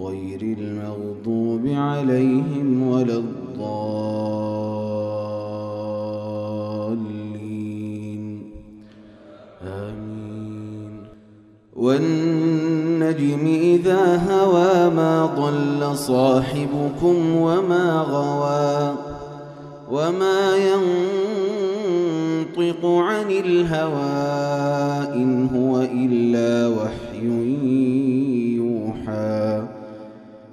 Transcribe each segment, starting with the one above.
غير المغضوب عليهم ولا الضالين. آمين. والنجم إذا هوى ما ضل صاحبكم وما غوى وما ينطق عن الهوى إن هو إلا وحي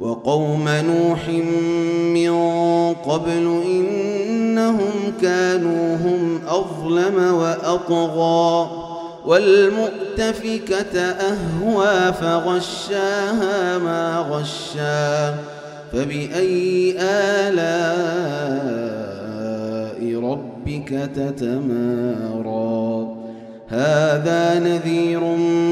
وقوم نوح من قبل إنهم كانوا هم أظلم وأطغى والمؤتفكة أهوى فغشاها ما غشا فبأي آلاء ربك تتمارى؟ هذا نذير من